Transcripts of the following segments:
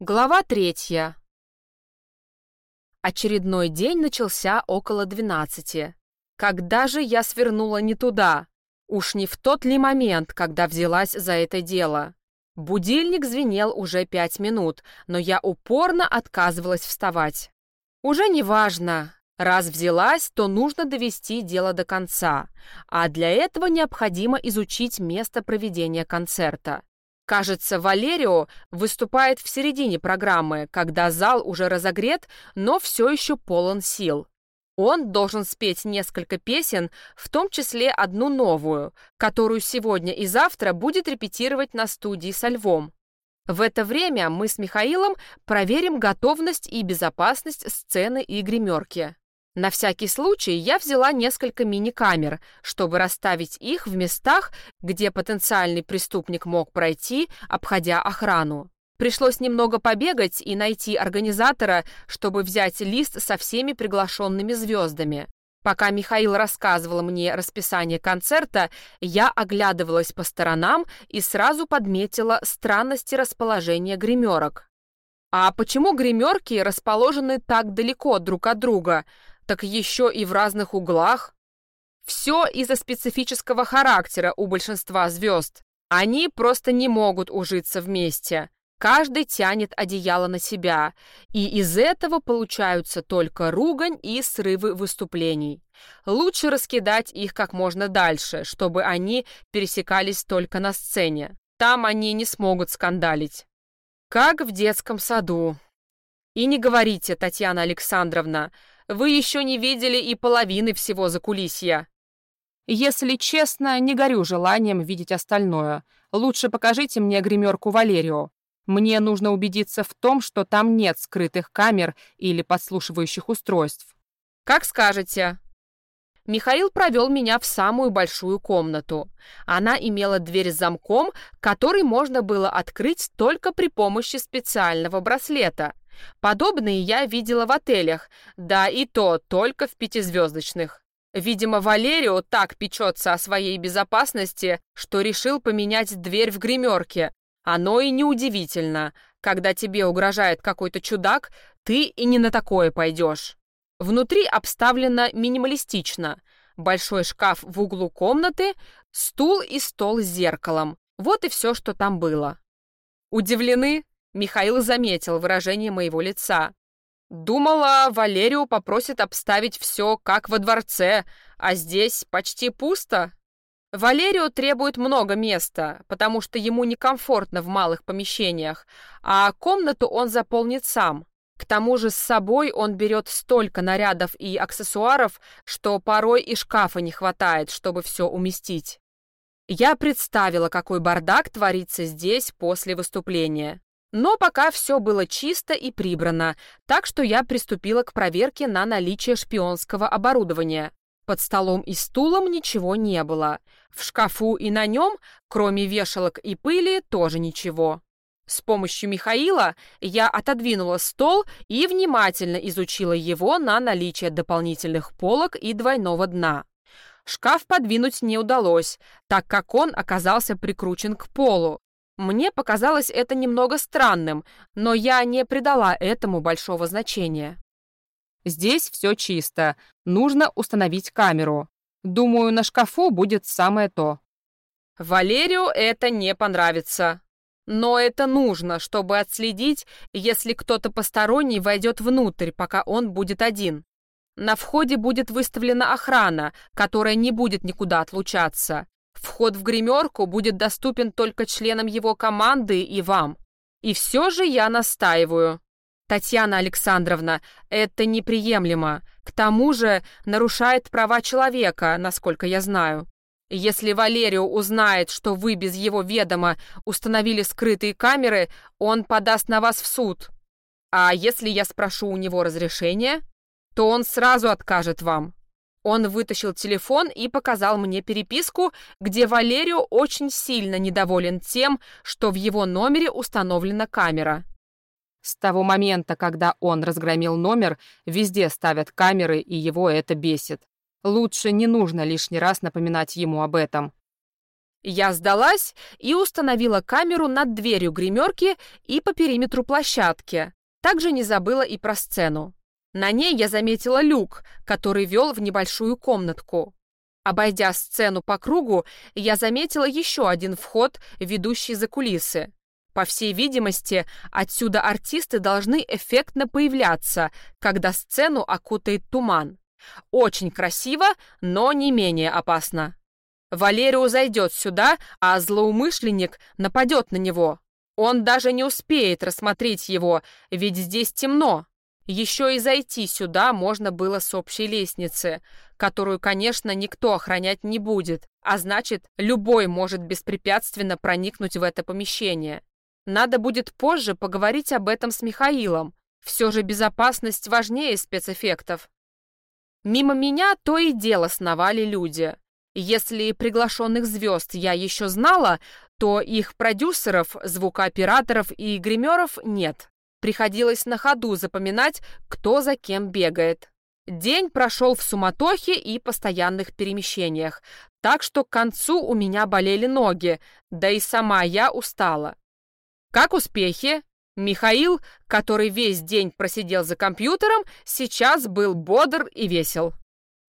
Глава третья. Очередной день начался около двенадцати. Когда же я свернула не туда? Уж не в тот ли момент, когда взялась за это дело? Будильник звенел уже пять минут, но я упорно отказывалась вставать. Уже не важно. Раз взялась, то нужно довести дело до конца, а для этого необходимо изучить место проведения концерта. Кажется, Валерио выступает в середине программы, когда зал уже разогрет, но все еще полон сил. Он должен спеть несколько песен, в том числе одну новую, которую сегодня и завтра будет репетировать на студии со львом. В это время мы с Михаилом проверим готовность и безопасность сцены и гримерки. На всякий случай я взяла несколько мини-камер, чтобы расставить их в местах, где потенциальный преступник мог пройти, обходя охрану. Пришлось немного побегать и найти организатора, чтобы взять лист со всеми приглашенными звездами. Пока Михаил рассказывал мне расписание концерта, я оглядывалась по сторонам и сразу подметила странности расположения гримерок. А почему гримерки расположены так далеко друг от друга? Так еще и в разных углах. Все из-за специфического характера у большинства звезд. Они просто не могут ужиться вместе. Каждый тянет одеяло на себя, и из этого получаются только ругань и срывы выступлений. Лучше раскидать их как можно дальше, чтобы они пересекались только на сцене. Там они не смогут скандалить. Как в детском саду. И не говорите, Татьяна Александровна, вы еще не видели и половины всего закулисья. Если честно, не горю желанием видеть остальное. Лучше покажите мне гримерку Валерио. Мне нужно убедиться в том, что там нет скрытых камер или подслушивающих устройств. Как скажете. Михаил провел меня в самую большую комнату. Она имела дверь с замком, который можно было открыть только при помощи специального браслета. Подобные я видела в отелях, да и то только в пятизвездочных. Видимо, Валерио так печется о своей безопасности, что решил поменять дверь в гримерке. Оно и неудивительно. Когда тебе угрожает какой-то чудак, ты и не на такое пойдешь. Внутри обставлено минималистично. Большой шкаф в углу комнаты, стул и стол с зеркалом. Вот и все, что там было. Удивлены? Михаил заметил выражение моего лица. Думала, Валерию попросит обставить все как во дворце, а здесь почти пусто. Валерию требует много места, потому что ему некомфортно в малых помещениях, а комнату он заполнит сам. К тому же с собой он берет столько нарядов и аксессуаров, что порой и шкафа не хватает, чтобы все уместить. Я представила, какой бардак творится здесь после выступления. Но пока все было чисто и прибрано, так что я приступила к проверке на наличие шпионского оборудования. Под столом и стулом ничего не было. В шкафу и на нем, кроме вешалок и пыли, тоже ничего. С помощью Михаила я отодвинула стол и внимательно изучила его на наличие дополнительных полок и двойного дна. Шкаф подвинуть не удалось, так как он оказался прикручен к полу, мне показалось это немного странным, но я не придала этому большого значения. Здесь все чисто. Нужно установить камеру. Думаю, на шкафу будет самое то. Валерию это не понравится. Но это нужно, чтобы отследить, если кто-то посторонний войдет внутрь, пока он будет один. На входе будет выставлена охрана, которая не будет никуда отлучаться. Вход в гримерку будет доступен только членам его команды и вам. И все же я настаиваю. Татьяна Александровна, это неприемлемо. К тому же нарушает права человека, насколько я знаю. Если Валерио узнает, что вы без его ведома установили скрытые камеры, он подаст на вас в суд. А если я спрошу у него разрешения, то он сразу откажет вам. Он вытащил телефон и показал мне переписку, где Валерио очень сильно недоволен тем, что в его номере установлена камера. С того момента, когда он разгромил номер, везде ставят камеры, и его это бесит. Лучше не нужно лишний раз напоминать ему об этом. Я сдалась и установила камеру над дверью гримерки и по периметру площадки. Также не забыла и про сцену. На ней я заметила люк, который вел в небольшую комнатку. Обойдя сцену по кругу, я заметила еще один вход, ведущий за кулисы. По всей видимости, отсюда артисты должны эффектно появляться, когда сцену окутает туман. Очень красиво, но не менее опасно. Валерио зайдет сюда, а злоумышленник нападет на него. Он даже не успеет рассмотреть его, ведь здесь темно. Еще и зайти сюда можно было с общей лестницы, которую, конечно, никто охранять не будет, а значит, любой может беспрепятственно проникнуть в это помещение. Надо будет позже поговорить об этом с Михаилом. Все же безопасность важнее спецэффектов. Мимо меня то и дело сновали люди. Если приглашенных звезд я еще знала, то их продюсеров, звукооператоров и гримеров нет. Приходилось на ходу запоминать, кто за кем бегает. День прошел в суматохе и постоянных перемещениях, так что к концу у меня болели ноги, да и сама я устала. Как успехи? Михаил, который весь день просидел за компьютером, сейчас был бодр и весел.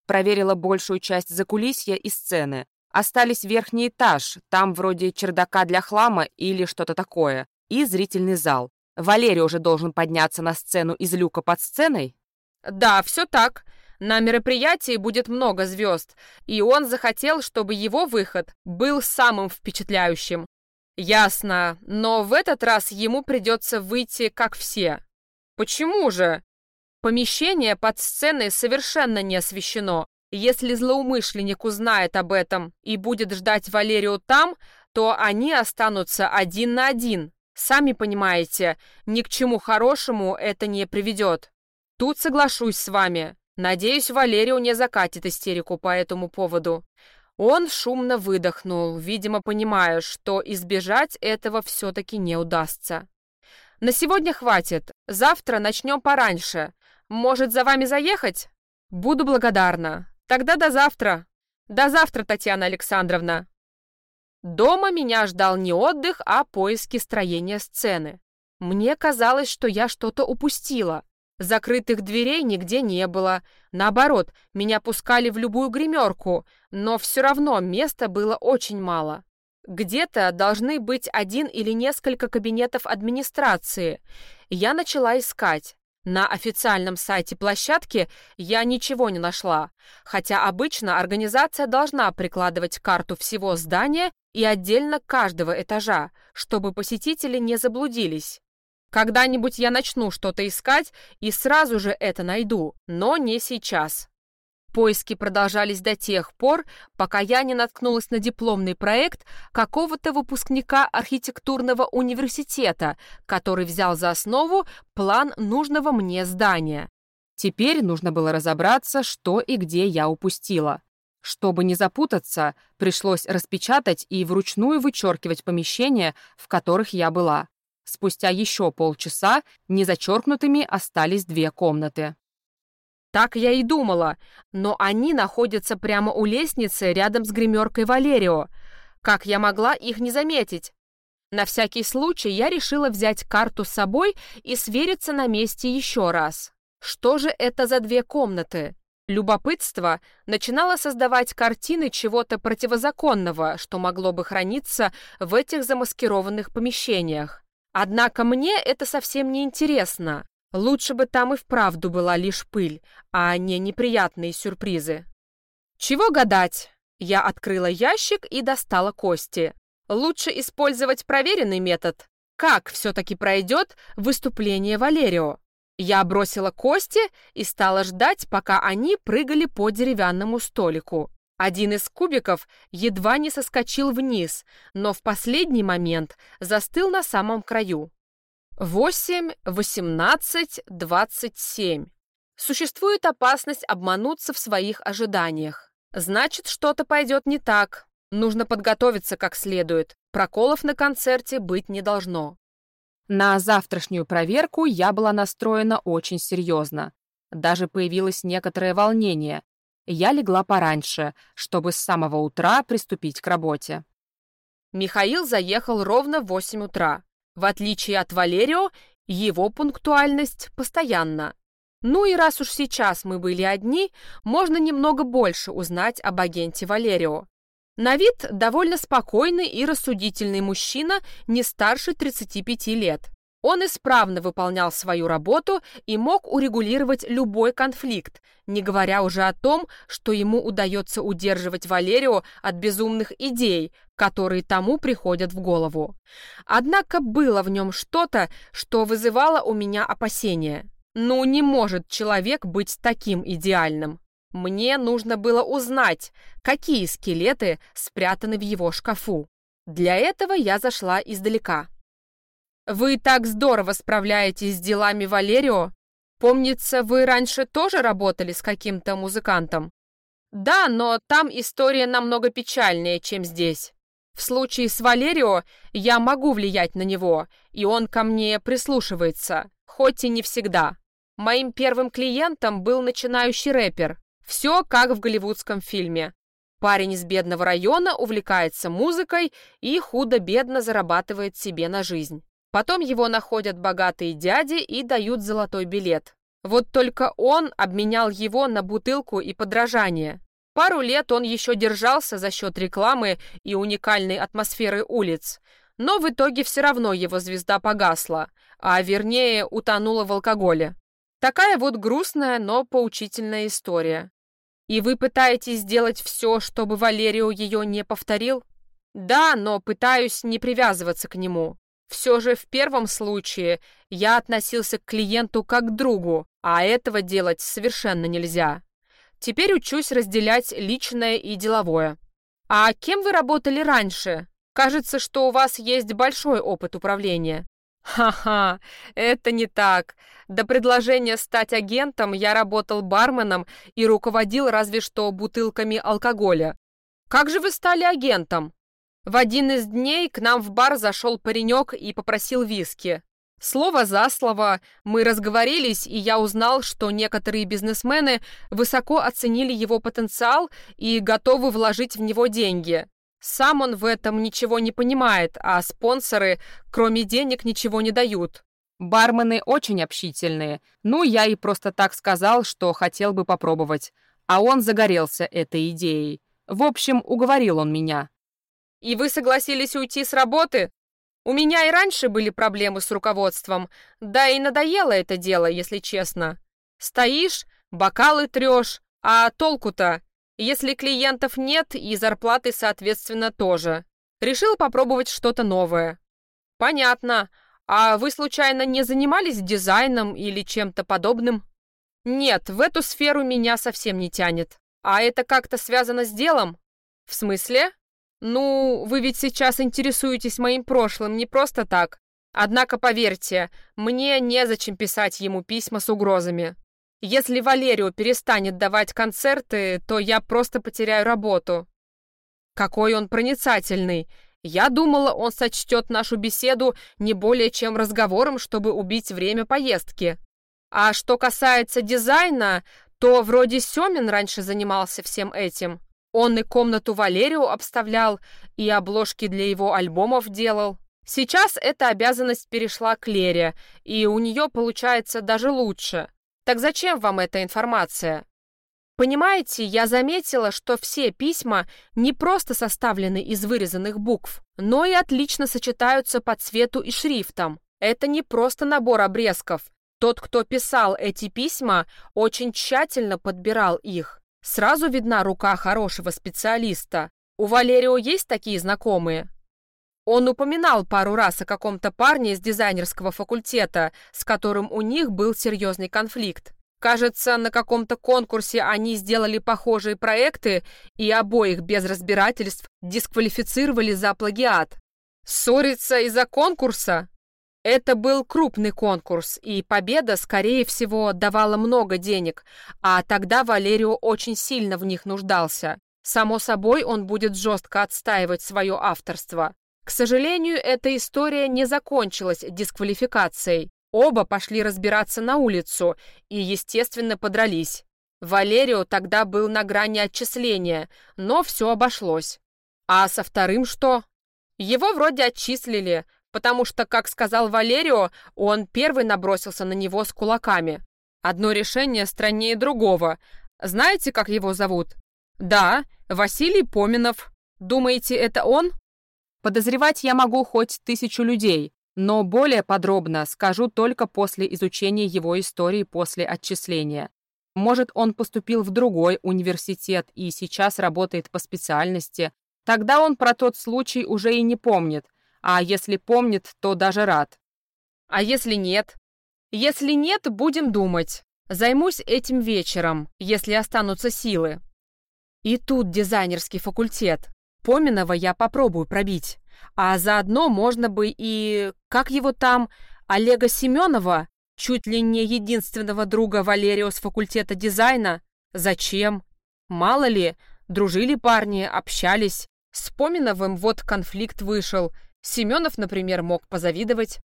Проверила большую часть закулисья и сцены. Остались верхний этаж, там вроде чердака для хлама или что-то такое, и зрительный зал. Валерий уже должен подняться на сцену из люка под сценой? Да, все так. На мероприятии будет много звезд, и он захотел, чтобы его выход был самым впечатляющим. Ясно, но в этот раз ему придется выйти как все. Почему же? Помещение под сценой совершенно не освещено. Если злоумышленник узнает об этом и будет ждать Валерию там, то они останутся один на один. Сами понимаете, ни к чему хорошему это не приведет. Тут соглашусь с вами. Надеюсь, Валерию не закатит истерику по этому поводу. Он шумно выдохнул, видимо, понимая, что избежать этого все-таки не удастся. «На сегодня хватит. Завтра начнем пораньше. Может, за вами заехать? Буду благодарна. Тогда до завтра. До завтра, Татьяна Александровна». Дома меня ждал не отдых, а поиски строения сцены. Мне казалось, что я что-то упустила. Закрытых дверей нигде не было. Наоборот, меня пускали в любую гримерку, но все равно места было очень мало. Где-то должны быть один или несколько кабинетов администрации. Я начала искать. На официальном сайте площадки я ничего не нашла, хотя обычно организация должна прикладывать карту всего здания и отдельно каждого этажа, чтобы посетители не заблудились. Когда-нибудь я начну что-то искать и сразу же это найду, но не сейчас. Поиски продолжались до тех пор, пока я не наткнулась на дипломный проект какого-то выпускника архитектурного университета, который взял за основу план нужного мне здания. Теперь нужно было разобраться, что и где я упустила. Чтобы не запутаться, пришлось распечатать и вручную вычеркивать помещения, в которых я была. Спустя еще полчаса незачеркнутыми остались две комнаты. Так я и думала, но они находятся прямо у лестницы рядом с гримеркой Валерио. Как я могла их не заметить? На всякий случай я решила взять карту с собой и свериться на месте еще раз. Что же это за две комнаты? Любопытство начинало создавать картины чего-то противозаконного, что могло бы храниться в этих замаскированных помещениях. Однако мне это совсем не интересно. Лучше бы там и вправду была лишь пыль, а не неприятные сюрпризы. Чего гадать? Я открыла ящик и достала кости. Лучше использовать проверенный метод. Как все-таки пройдет выступление Валерио? Я бросила кости и стала ждать, пока они прыгали по деревянному столику. Один из кубиков едва не соскочил вниз, но в последний момент застыл на самом краю. Восемь, восемнадцать, двадцать семь. Существует опасность обмануться в своих ожиданиях. Значит, что-то пойдет не так. Нужно подготовиться как следует. Проколов на концерте быть не должно. На завтрашнюю проверку я была настроена очень серьезно. Даже появилось некоторое волнение. Я легла пораньше, чтобы с самого утра приступить к работе. Михаил заехал ровно в 8 утра. В отличие от Валерио, его пунктуальность постоянна. Ну и раз уж сейчас мы были одни, можно немного больше узнать об агенте Валерио. На вид довольно спокойный и рассудительный мужчина, не старше 35 лет. Он исправно выполнял свою работу и мог урегулировать любой конфликт, не говоря уже о том, что ему удается удерживать Валерио от безумных идей, которые тому приходят в голову. Однако было в нем что-то, что вызывало у меня опасения. Ну, не может человек быть таким идеальным. Мне нужно было узнать, какие скелеты спрятаны в его шкафу. Для этого я зашла издалека. «Вы так здорово справляетесь с делами Валерио. Помнится, вы раньше тоже работали с каким-то музыкантом?» «Да, но там история намного печальнее, чем здесь. В случае с Валерио я могу влиять на него, и он ко мне прислушивается, хоть и не всегда. Моим первым клиентом был начинающий рэпер. Все как в голливудском фильме. Парень из бедного района увлекается музыкой и худо-бедно зарабатывает себе на жизнь. Потом его находят богатые дяди и дают золотой билет. Вот только он обменял его на бутылку и подражание. Пару лет он еще держался за счет рекламы и уникальной атмосферы улиц, но в итоге все равно его звезда погасла, а вернее утонула в алкоголе. Такая вот грустная, но поучительная история. И вы пытаетесь сделать все, чтобы Валерио ее не повторил? Да, но пытаюсь не привязываться к нему. Все же в первом случае я относился к клиенту как к другу, а этого делать совершенно нельзя. Теперь учусь разделять личное и деловое. А кем вы работали раньше? Кажется, что у вас есть большой опыт управления. Ха-ха, это не так. До предложения стать агентом я работал барменом и руководил разве что бутылками алкоголя. Как же вы стали агентом? В один из дней к нам в бар зашел паренек и попросил виски. Слово за слово мы разговорились, и я узнал, что некоторые бизнесмены высоко оценили его потенциал и готовы вложить в него деньги. Сам он в этом ничего не понимает, а спонсоры, кроме денег, ничего не дают. Бармены очень общительные. Ну, я и просто так сказал, что хотел бы попробовать. А он загорелся этой идеей. В общем, уговорил он меня. И вы согласились уйти с работы? У меня и раньше были проблемы с руководством, да и надоело это дело, если честно. Стоишь, бокалы трешь, а толку-то? Если клиентов нет, и зарплаты, соответственно, тоже. Решил попробовать что-то новое. Понятно. А вы случайно не занимались дизайном или чем-то подобным? Нет, в эту сферу меня совсем не тянет. А это как-то связано с делом? В смысле? «Ну, вы ведь сейчас интересуетесь моим прошлым не просто так. Однако, поверьте, мне незачем писать ему письма с угрозами. Если Валерио перестанет давать концерты, то я просто потеряю работу». «Какой он проницательный!» Я думала, он сочтет нашу беседу не более чем разговором, чтобы убить время поездки. А что касается дизайна, то вроде Семин раньше занимался всем этим. Он и комнату Валерию обставлял, и обложки для его альбомов делал. Сейчас эта обязанность перешла к Лере, и у нее получается даже лучше. Так зачем вам эта информация? Понимаете, я заметила, что все письма не просто составлены из вырезанных букв, но и отлично сочетаются по цвету и шрифтам. Это не просто набор обрезков. Тот, кто писал эти письма, очень тщательно подбирал их. Сразу видна рука хорошего специалиста. У Валерио есть такие знакомые? Он упоминал пару раз о каком-то парне из дизайнерского факультета, с которым у них был серьезный конфликт. Кажется, на каком-то конкурсе они сделали похожие проекты и обоих без разбирательств дисквалифицировали за плагиат. Ссориться из-за конкурса? Это был крупный конкурс, и победа, скорее всего, давала много денег, а тогда Валерио очень сильно в них нуждался. Само собой, он будет жестко отстаивать свое авторство. К сожалению, эта история не закончилась дисквалификацией. Оба пошли разбираться на улицу и, естественно, подрались. Валерио тогда был на грани отчисления, но все обошлось. А со вторым что? Его вроде отчислили, потому что, как сказал Валерио, он первый набросился на него с кулаками. Одно решение страннее другого. Знаете, как его зовут? Да, Василий Поминов. Думаете, это он? Подозревать я могу хоть тысячу людей, но более подробно скажу только после изучения его истории после отчисления. Может, он поступил в другой университет и сейчас работает по специальности. Тогда он про тот случай уже и не помнит, а если помнит, то даже рад. А если нет? Если нет, будем думать. Займусь этим вечером, если останутся силы. И тут дизайнерский факультет. Поминова я попробую пробить. А заодно можно бы и... Как его там? Олега Семенова? Чуть ли не единственного друга Валерио с факультета дизайна? Зачем? Мало ли, дружили парни, общались. С Поминовым вот конфликт вышел. Семенов, например, мог позавидовать.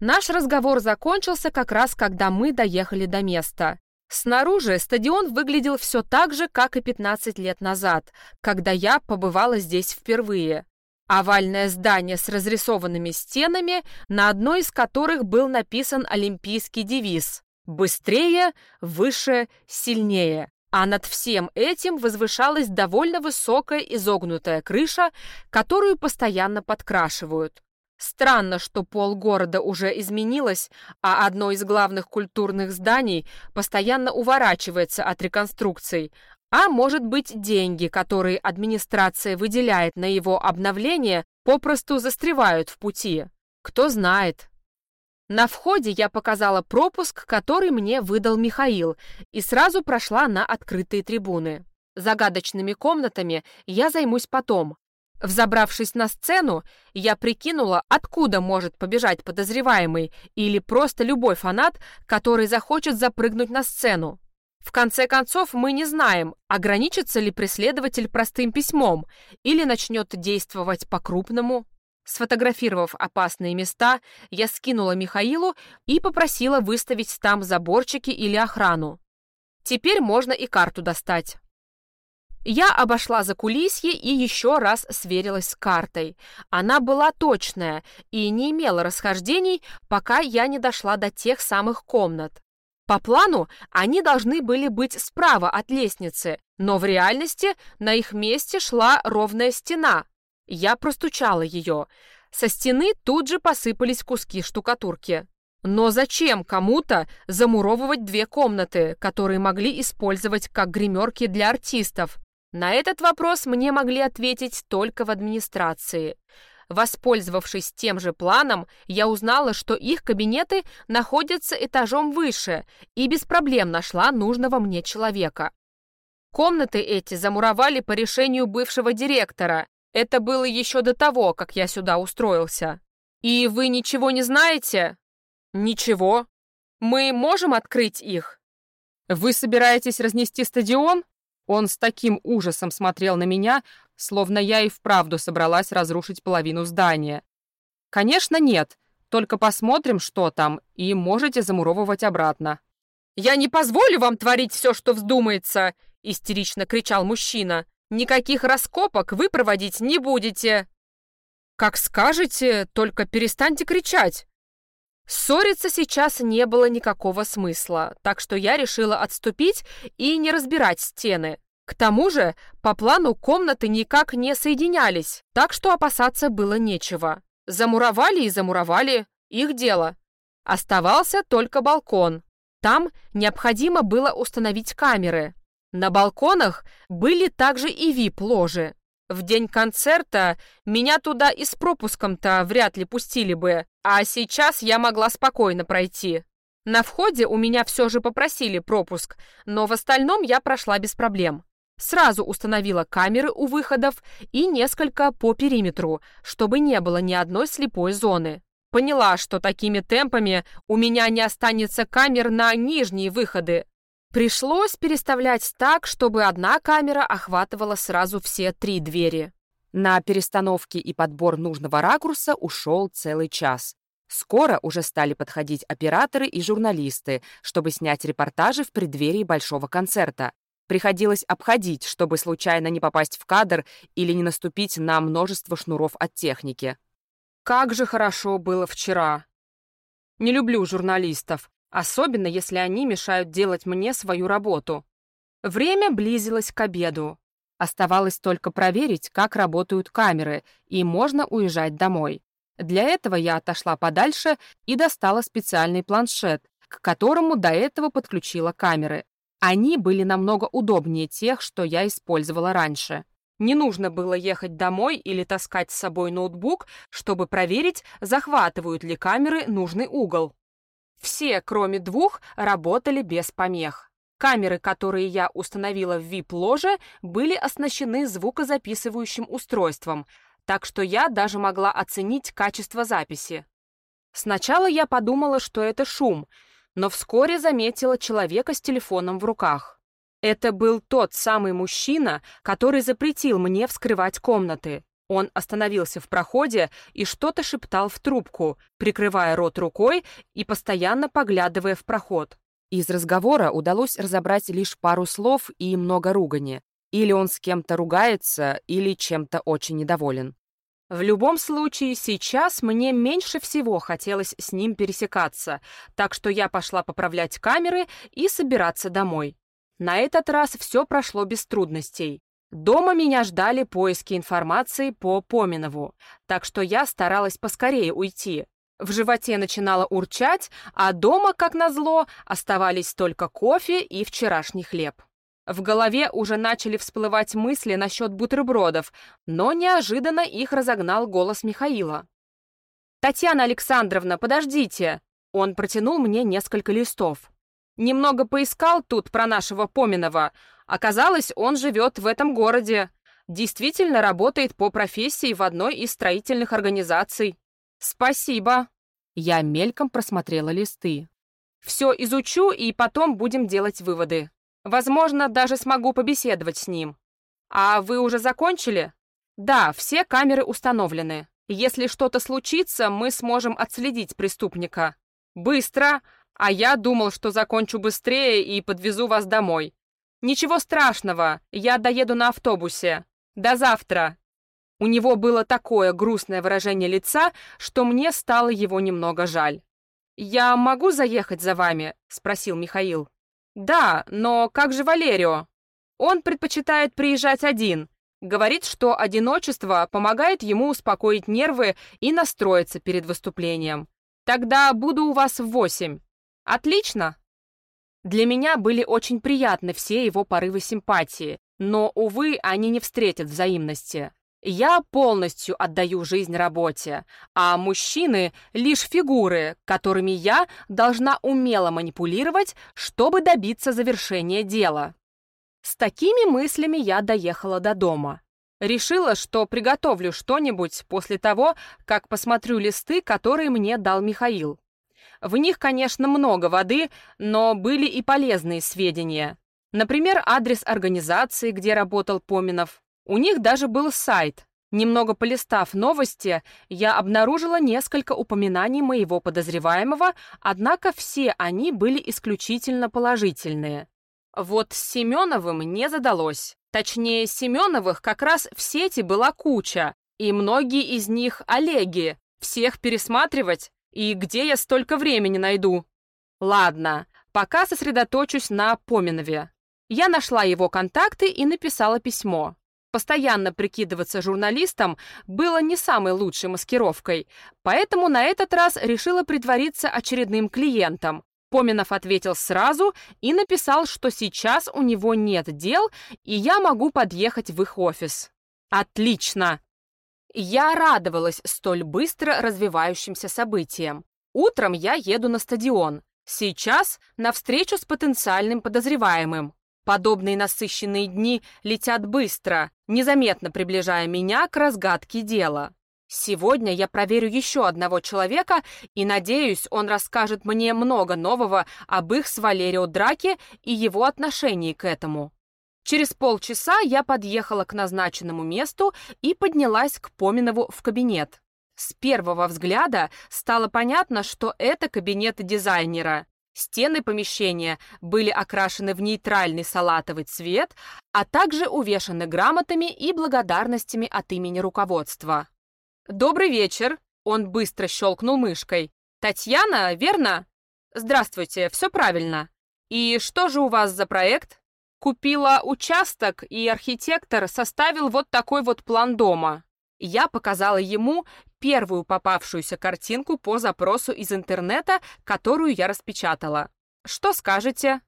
Наш разговор закончился как раз, когда мы доехали до места. Снаружи стадион выглядел все так же, как и 15 лет назад, когда я побывала здесь впервые. Овальное здание с разрисованными стенами, на одной из которых был написан олимпийский девиз «Быстрее, выше, сильнее». А над всем этим возвышалась довольно высокая изогнутая крыша, которую постоянно подкрашивают. Странно, что полгорода уже изменилось, а одно из главных культурных зданий постоянно уворачивается от реконструкций, а может быть, деньги, которые администрация выделяет на его обновление, попросту застревают в пути. Кто знает. На входе я показала пропуск, который мне выдал Михаил, и сразу прошла на открытые трибуны. Загадочными комнатами я займусь потом. Взобравшись на сцену, я прикинула, откуда может побежать подозреваемый или просто любой фанат, который захочет запрыгнуть на сцену. В конце концов, мы не знаем, ограничится ли преследователь простым письмом или начнет действовать по-крупному. Сфотографировав опасные места, я скинула Михаилу и попросила выставить там заборчики или охрану. Теперь можно и карту достать. Я обошла закулисье и еще раз сверилась с картой. Она была точная и не имела расхождений, пока я не дошла до тех самых комнат. По плану они должны были быть справа от лестницы, но в реальности на их месте шла ровная стена. Я простучала ее. Со стены тут же посыпались куски штукатурки. Но зачем кому-то замуровывать две комнаты, которые могли использовать как гримерки для артистов? На этот вопрос мне могли ответить только в администрации. Воспользовавшись тем же планом, я узнала, что их кабинеты находятся этажом выше и без проблем нашла нужного мне человека. Комнаты эти замуровали по решению бывшего директора. Это было еще до того, как я сюда устроился. И вы ничего не знаете? Ничего. Мы можем открыть их? Вы собираетесь разнести стадион? Он с таким ужасом смотрел на меня, словно я и вправду собралась разрушить половину здания. Конечно, нет, только посмотрим, что там, и можете замуровывать обратно. «Я не позволю вам творить все, что вздумается!» — истерично кричал мужчина. «Никаких раскопок вы проводить не будете!» «Как скажете, только перестаньте кричать!» Ссориться сейчас не было никакого смысла, так что я решила отступить и не разбирать стены. К тому же, по плану комнаты никак не соединялись, так что опасаться было нечего. Замуровали и замуровали, их дело. Оставался только балкон. Там необходимо было установить камеры. На балконах были также и вип-ложи. В день концерта меня туда и с пропуском-то вряд ли пустили бы, а сейчас я могла спокойно пройти. На входе у меня все же попросили пропуск, но в остальном я прошла без проблем. Сразу установила камеры у выходов и несколько по периметру, чтобы не было ни одной слепой зоны. Поняла, что такими темпами у меня не останется камер на нижние выходы. Пришлось переставлять так, чтобы одна камера охватывала сразу все три двери. На перестановки и подбор нужного ракурса ушел целый час. Скоро уже стали подходить операторы и журналисты, чтобы снять репортажи в преддверии большого концерта. Приходилось обходить, чтобы случайно не попасть в кадр или не наступить на множество шнуров от техники. Как же хорошо было вчера. Не люблю журналистов, особенно если они мешают делать мне свою работу. Время близилось к обеду. Оставалось только проверить, как работают камеры, и можно уезжать домой. Для этого я отошла подальше и достала специальный планшет, к которому до этого подключила камеры. Они были намного удобнее тех, что я использовала раньше. Не нужно было ехать домой или таскать с собой ноутбук, чтобы проверить, захватывают ли камеры нужный угол. Все, кроме двух, работали без помех. Камеры, которые я установила в VIP-ложе, были оснащены звукозаписывающим устройством, так что я даже могла оценить качество записи. Сначала я подумала, что это шум — но вскоре заметила человека с телефоном в руках. Это был тот самый мужчина, который запретил мне вскрывать комнаты. Он остановился в проходе и что-то шептал в трубку, прикрывая рот рукой и постоянно поглядывая в проход. Из разговора удалось разобрать лишь пару слов и много ругани. Или он с кем-то ругается, или чем-то очень недоволен. В любом случае, сейчас мне меньше всего хотелось с ним пересекаться, так что я пошла поправлять камеры и собираться домой. На этот раз все прошло без трудностей. Дома меня ждали поиски информации по Поминову, так что я старалась поскорее уйти. В животе начинало урчать, а дома, как назло, оставались только кофе и вчерашний хлеб. В голове уже начали всплывать мысли насчет бутербродов, но неожиданно их разогнал голос Михаила. «Татьяна Александровна, подождите!» Он протянул мне несколько листов. Немного поискал тут про нашего Поминова. Оказалось, он живет в этом городе. Действительно работает по профессии в одной из строительных организаций. Спасибо. Я мельком просмотрела листы. Все изучу и потом будем делать выводы. Возможно, даже смогу побеседовать с ним. А вы уже закончили? Да, все камеры установлены. Если что-то случится, мы сможем отследить преступника. Быстро, а я думал, что закончу быстрее и подвезу вас домой. Ничего страшного, я доеду на автобусе. До завтра. У него было такое грустное выражение лица, что мне стало его немного жаль. «Я могу заехать за вами?» — спросил Михаил. «Да, но как же Валерио? Он предпочитает приезжать один. Говорит, что одиночество помогает ему успокоить нервы и настроиться перед выступлением. Тогда буду у вас в восемь. Отлично!» Для меня были очень приятны все его порывы симпатии, но, увы, они не встретят взаимности. Я полностью отдаю жизнь работе, а мужчины — лишь фигуры, которыми я должна умело манипулировать, чтобы добиться завершения дела. С такими мыслями я доехала до дома. Решила, что приготовлю что-нибудь после того, как посмотрю листы, которые мне дал Михаил. В них, конечно, много воды, но были и полезные сведения. Например, адрес организации, где работал Поминов, у них даже был сайт. Немного полистав новости, я обнаружила несколько упоминаний моего подозреваемого, однако все они были исключительно положительные. Вот с Семеновым не задалось. Точнее, Семеновых как раз в сети была куча, и многие из них Олеги. Всех пересматривать? И где я столько времени найду? Ладно, пока сосредоточусь на Поминове. Я нашла его контакты и написала письмо. Постоянно прикидываться журналистом было не самой лучшей маскировкой, поэтому на этот раз решила притвориться очередным клиентом. Поминов ответил сразу и написал, что сейчас у него нет дел, и я могу подъехать в их офис. Отлично! Я радовалась столь быстро развивающимся событиям. Утром я еду на стадион. Сейчас на встречу с потенциальным подозреваемым. Подобные насыщенные дни летят быстро, незаметно приближая меня к разгадке дела. Сегодня я проверю еще одного человека и, надеюсь, он расскажет мне много нового об их с Валерио драке и его отношении к этому. Через полчаса я подъехала к назначенному месту и поднялась к Поминову в кабинет. С первого взгляда стало понятно, что это кабинет дизайнера. Стены помещения были окрашены в нейтральный салатовый цвет, а также увешаны грамотами и благодарностями от имени руководства. «Добрый вечер!» — он быстро щелкнул мышкой. «Татьяна, верно?» «Здравствуйте, все правильно. И что же у вас за проект?» Купила участок, и архитектор составил вот такой вот план дома. Я показала ему первую попавшуюся картинку по запросу из интернета, которую я распечатала. Что скажете?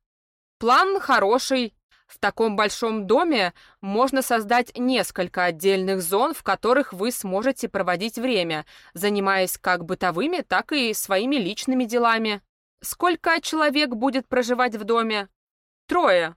План хороший. В таком большом доме можно создать несколько отдельных зон, в которых вы сможете проводить время, занимаясь как бытовыми, так и своими личными делами. Сколько человек будет проживать в доме? Трое.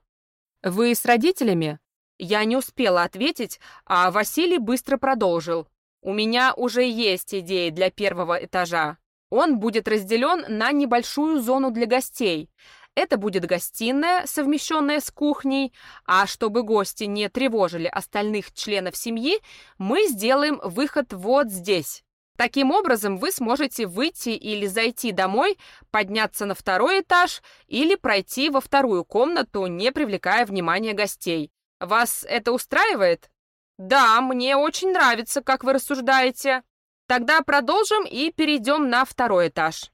«Вы с родителями?» Я не успела ответить, а Василий быстро продолжил. «У меня уже есть идеи для первого этажа. Он будет разделен на небольшую зону для гостей. Это будет гостиная, совмещенная с кухней, а чтобы гости не тревожили остальных членов семьи, мы сделаем выход вот здесь. Таким образом, вы сможете выйти или зайти домой, подняться на второй этаж или пройти во вторую комнату, не привлекая внимания гостей. Вас это устраивает? Да, мне очень нравится, как вы рассуждаете. Тогда продолжим и перейдем на второй этаж.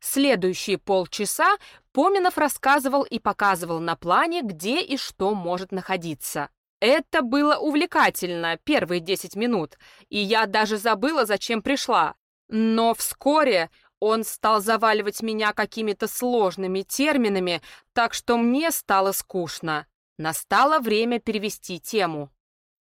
Следующие полчаса Поминов рассказывал и показывал на плане, где и что может находиться. Это было увлекательно, первые 10 минут, и я даже забыла, зачем пришла. Но вскоре он стал заваливать меня какими-то сложными терминами, так что мне стало скучно. Настало время перевести тему.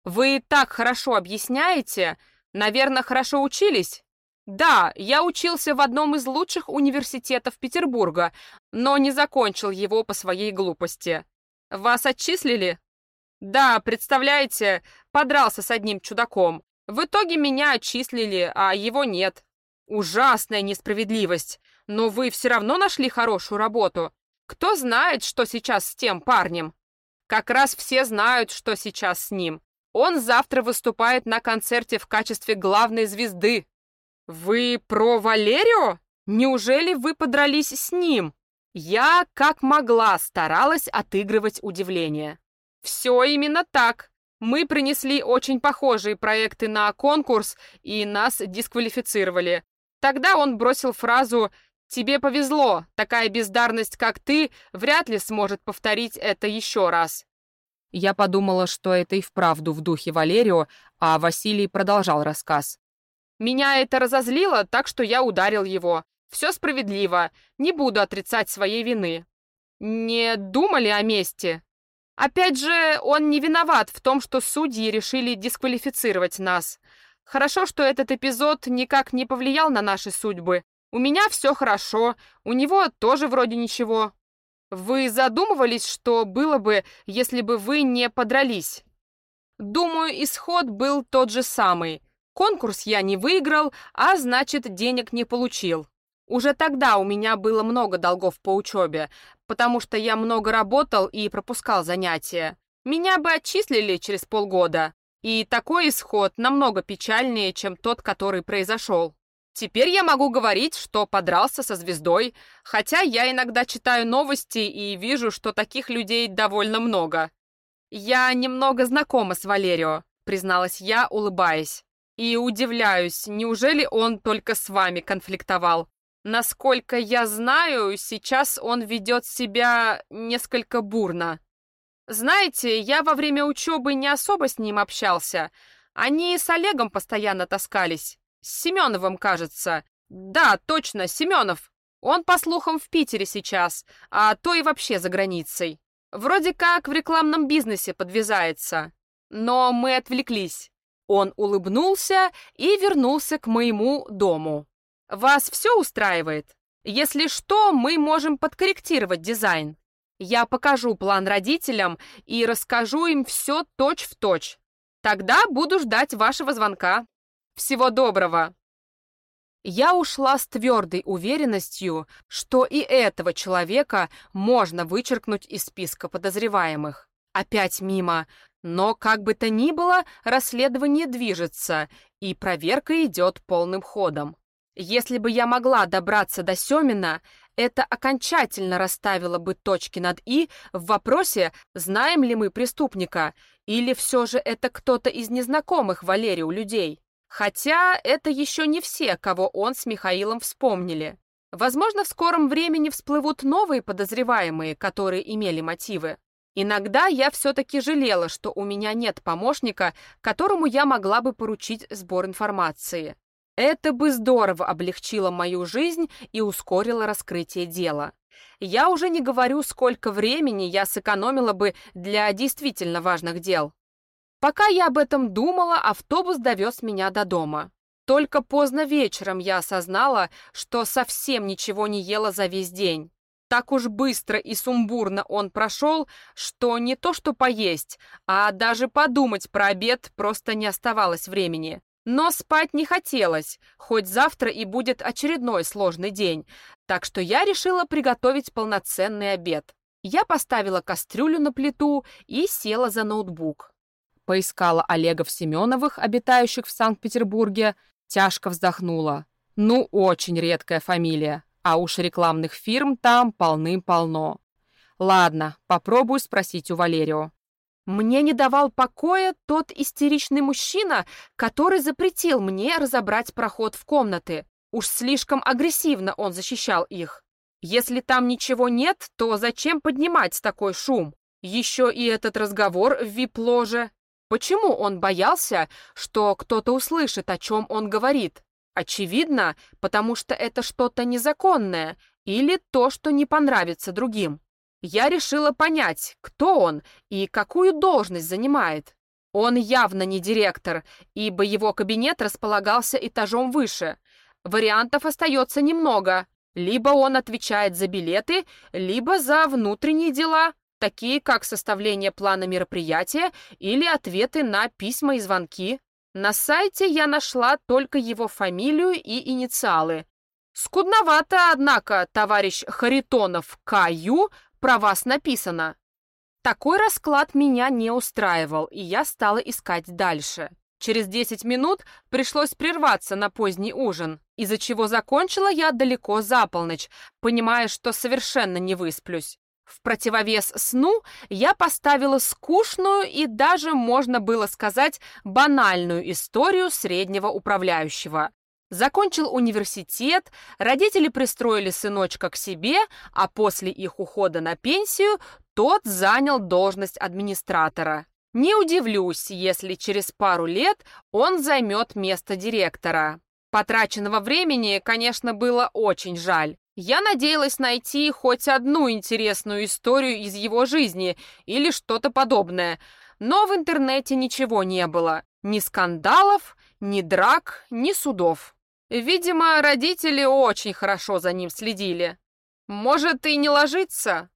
«Вы так хорошо объясняете? Наверное, хорошо учились?» «Да, я учился в одном из лучших университетов Петербурга, но не закончил его по своей глупости. Вас отчислили?» Да, представляете, подрался с одним чудаком. В итоге меня отчислили, а его нет. Ужасная несправедливость. Но вы все равно нашли хорошую работу. Кто знает, что сейчас с тем парнем? Как раз все знают, что сейчас с ним. Он завтра выступает на концерте в качестве главной звезды. Вы про Валерио? Неужели вы подрались с ним? Я, как могла, старалась отыгрывать удивление. Все именно так. Мы принесли очень похожие проекты на конкурс, и нас дисквалифицировали. Тогда он бросил фразу «Тебе повезло, такая бездарность, как ты, вряд ли сможет повторить это еще раз». Я подумала, что это и вправду в духе Валерио, а Василий продолжал рассказ. «Меня это разозлило, так что я ударил его. Все справедливо, не буду отрицать своей вины». «Не думали о мести?» Опять же, он не виноват в том, что судьи решили дисквалифицировать нас. Хорошо, что этот эпизод никак не повлиял на наши судьбы. У меня все хорошо, у него тоже вроде ничего. Вы задумывались, что было бы, если бы вы не подрались? Думаю, исход был тот же самый. Конкурс я не выиграл, а значит, денег не получил. Уже тогда у меня было много долгов по учебе, потому что я много работал и пропускал занятия. Меня бы отчислили через полгода. И такой исход намного печальнее, чем тот, который произошел. Теперь я могу говорить, что подрался со звездой, хотя я иногда читаю новости и вижу, что таких людей довольно много. Я немного знакома с Валерио, призналась я, улыбаясь. И удивляюсь, неужели он только с вами конфликтовал? Насколько я знаю, сейчас он ведет себя несколько бурно. Знаете, я во время учебы не особо с ним общался. Они с Олегом постоянно таскались. С Семеновым, кажется. Да, точно, Семенов. Он, по слухам, в Питере сейчас, а то и вообще за границей. Вроде как в рекламном бизнесе подвязается. Но мы отвлеклись. Он улыбнулся и вернулся к моему дому. Вас все устраивает? Если что, мы можем подкорректировать дизайн. Я покажу план родителям и расскажу им все точь-в-точь. Точь. Тогда буду ждать вашего звонка. Всего доброго!» Я ушла с твердой уверенностью, что и этого человека можно вычеркнуть из списка подозреваемых. Опять мимо. Но, как бы то ни было, расследование движется, и проверка идет полным ходом. Если бы я могла добраться до Семина, это окончательно расставило бы точки над «и» в вопросе, знаем ли мы преступника, или все же это кто-то из незнакомых Валерию людей. Хотя это еще не все, кого он с Михаилом вспомнили. Возможно, в скором времени всплывут новые подозреваемые, которые имели мотивы. Иногда я все-таки жалела, что у меня нет помощника, которому я могла бы поручить сбор информации. Это бы здорово облегчило мою жизнь и ускорило раскрытие дела. Я уже не говорю, сколько времени я сэкономила бы для действительно важных дел. Пока я об этом думала, автобус довез меня до дома. Только поздно вечером я осознала, что совсем ничего не ела за весь день. Так уж быстро и сумбурно он прошел, что не то что поесть, а даже подумать про обед просто не оставалось времени. Но спать не хотелось, хоть завтра и будет очередной сложный день, так что я решила приготовить полноценный обед. Я поставила кастрюлю на плиту и села за ноутбук. Поискала Олегов Семеновых, обитающих в Санкт-Петербурге, тяжко вздохнула. Ну, очень редкая фамилия а уж рекламных фирм там полным-полно. Ладно, попробую спросить у Валерио. Мне не давал покоя тот истеричный мужчина, который запретил мне разобрать проход в комнаты. Уж слишком агрессивно он защищал их. Если там ничего нет, то зачем поднимать такой шум? Еще и этот разговор в вип-ложе. Почему он боялся, что кто-то услышит, о чем он говорит? Очевидно, потому что это что-то незаконное или то, что не понравится другим. Я решила понять, кто он и какую должность занимает. Он явно не директор, ибо его кабинет располагался этажом выше. Вариантов остается немного. Либо он отвечает за билеты, либо за внутренние дела, такие как составление плана мероприятия или ответы на письма и звонки. На сайте я нашла только его фамилию и инициалы. Скудновато, однако, товарищ Харитонов Каю, про вас написано. Такой расклад меня не устраивал, и я стала искать дальше. Через 10 минут пришлось прерваться на поздний ужин, из-за чего закончила я далеко за полночь, понимая, что совершенно не высплюсь. В противовес сну я поставила скучную и даже, можно было сказать, банальную историю среднего управляющего. Закончил университет, родители пристроили сыночка к себе, а после их ухода на пенсию тот занял должность администратора. Не удивлюсь, если через пару лет он займет место директора. Потраченного времени, конечно, было очень жаль. Я надеялась найти хоть одну интересную историю из его жизни или что-то подобное, но в интернете ничего не было. Ни скандалов, ни драк, ни судов. Видимо, родители очень хорошо за ним следили. Может, и не ложиться?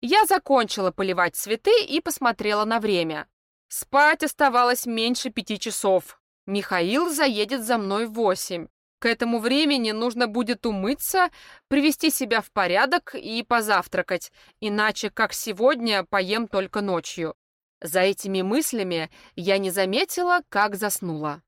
Я закончила поливать цветы и посмотрела на время. Спать оставалось меньше пяти часов. Михаил заедет за мной в восемь. К этому времени нужно будет умыться, привести себя в порядок и позавтракать, иначе, как сегодня, поем только ночью. За этими мыслями я не заметила, как заснула.